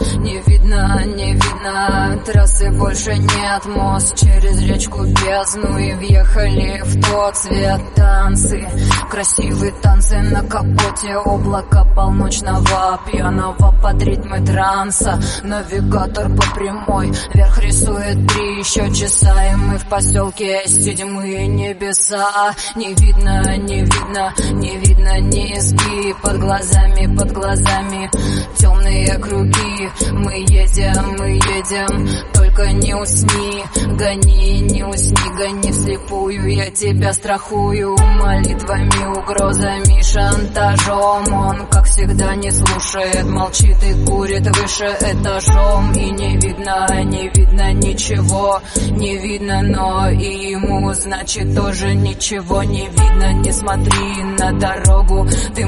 Не видно, не видно трассы больше нет. Мост через речку бездну и въехали в тот цвет Танцы, красивые танцы на капоте. Облака полночного пьяного под ритмы транса. Навигатор по прямой, вверх рисует три еще часа. И мы в поселке седьмые небеса. Не видно, не видно, не видно низги. Под глазами, под глазами темные круги. Мы едем, мы едем, только не усни Гони, не усни, гони вслепую Я тебя страхую. Молитвами, угрозами, шантажом. Он, как всегда, не слушает, молчит и курит выше этажом. И не видно, не видно ничего, не видно, но и ему, значит, тоже ничего не видно. Не смотри на дорогу, ты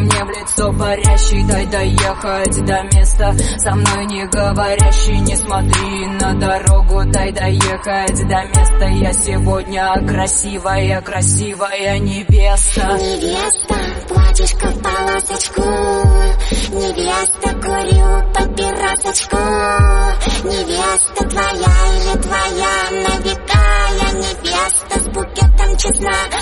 парящий Дай доехать до места, со мной не говорящий Не смотри на дорогу, дай доехать до места. Я сегодня красивая, красивая невеста. Невеста, платьишко в полосочку. Невеста, курю папиросочку. Невеста твоя или твоя на века. Я невеста с букетом чеснока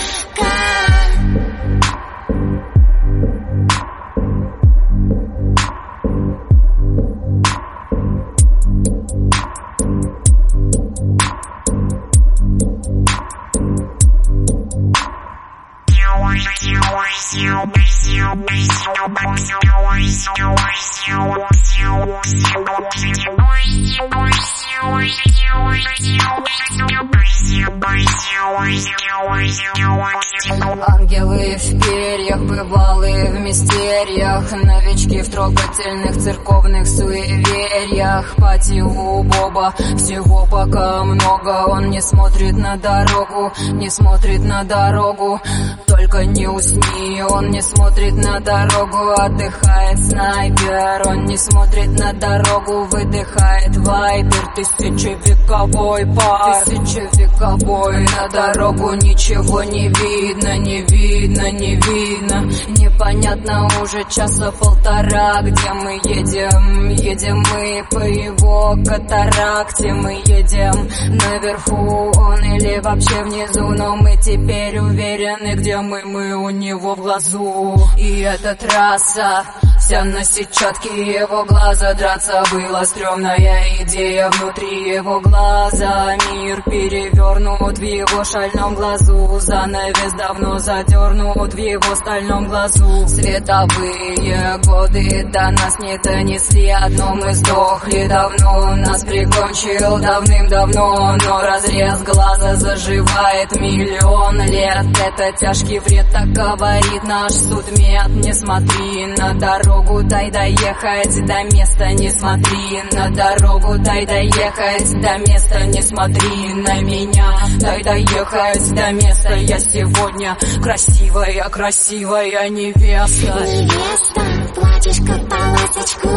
you. Ангелы в перьях, бывалые в мистериях Новички в трогательных церковных суевериях. Пати у Боба, всего пока много Он не смотрит на дорогу, не смотрит на дорогу. Только не усни, он не смотрит на дорогу Отдыхает снайпер, он не смотрит на дорогу Выдыхает вайпер, тысячевековой пар Тысячевековой, на дорогу ничего не видно, не видно, не видно. Непонятно уже часа полтора, где мы едем. Едем мы по его катаракте Мы едем наверху, он или вообще внизу Но мы теперь уверены, где мы, мы у него в глазу. И эта трасса Вся на его глаза Драться была стрёмная идея. Внутри его глаза Мир перевернут в его шальном глазу Занавес давно задернут в его стальном глазу Световые годы до нас не донесли. Одно мы сдохли давно Нас прикончил давным-давно Но разрез глаза заживает миллион лет. Это тяжкий вред, так говорит наш судмед Не смотри на дорогу дорогу, дай доехать до места, не смотри на дорогу, дай доехать до места, не смотри на меня, дай доехать до места, я сегодня красивая, красивая невеста. Невеста, платьишко полосочку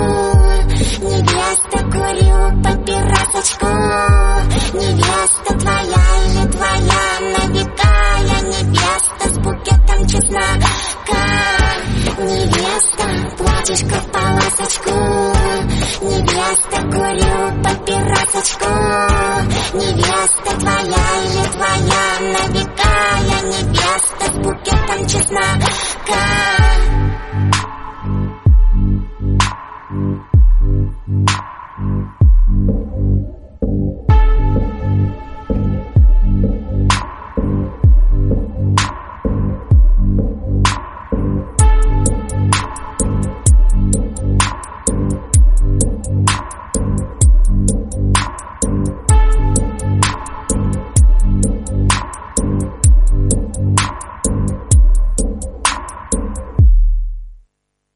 Невеста, курю папиросочку. Невеста в полосочку Невеста, курю папиросочку Невеста твоя или твоя на